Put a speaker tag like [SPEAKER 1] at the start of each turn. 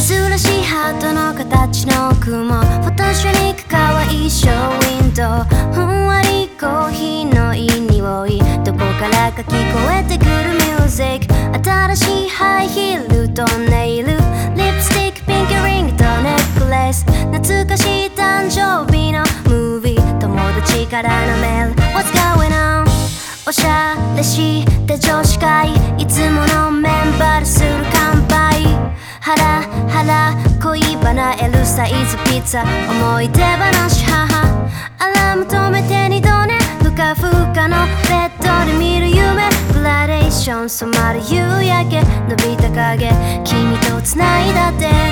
[SPEAKER 1] 珍しいハートの形の雲コーヒーのいい匂いどこからか聞こえてくるミュージック新しいハイヒールとネイル。リップスティックピンクリングとネックレス懐かしい誕生日のムービー。友達からのメール。What's going on? おしゃれして女子会いつものメンバーでする乾杯。ハラハラ恋バナ L サイズピッツァ思い出話母アラーム止めてョン染まる夕焼け伸びた影君と繋いだって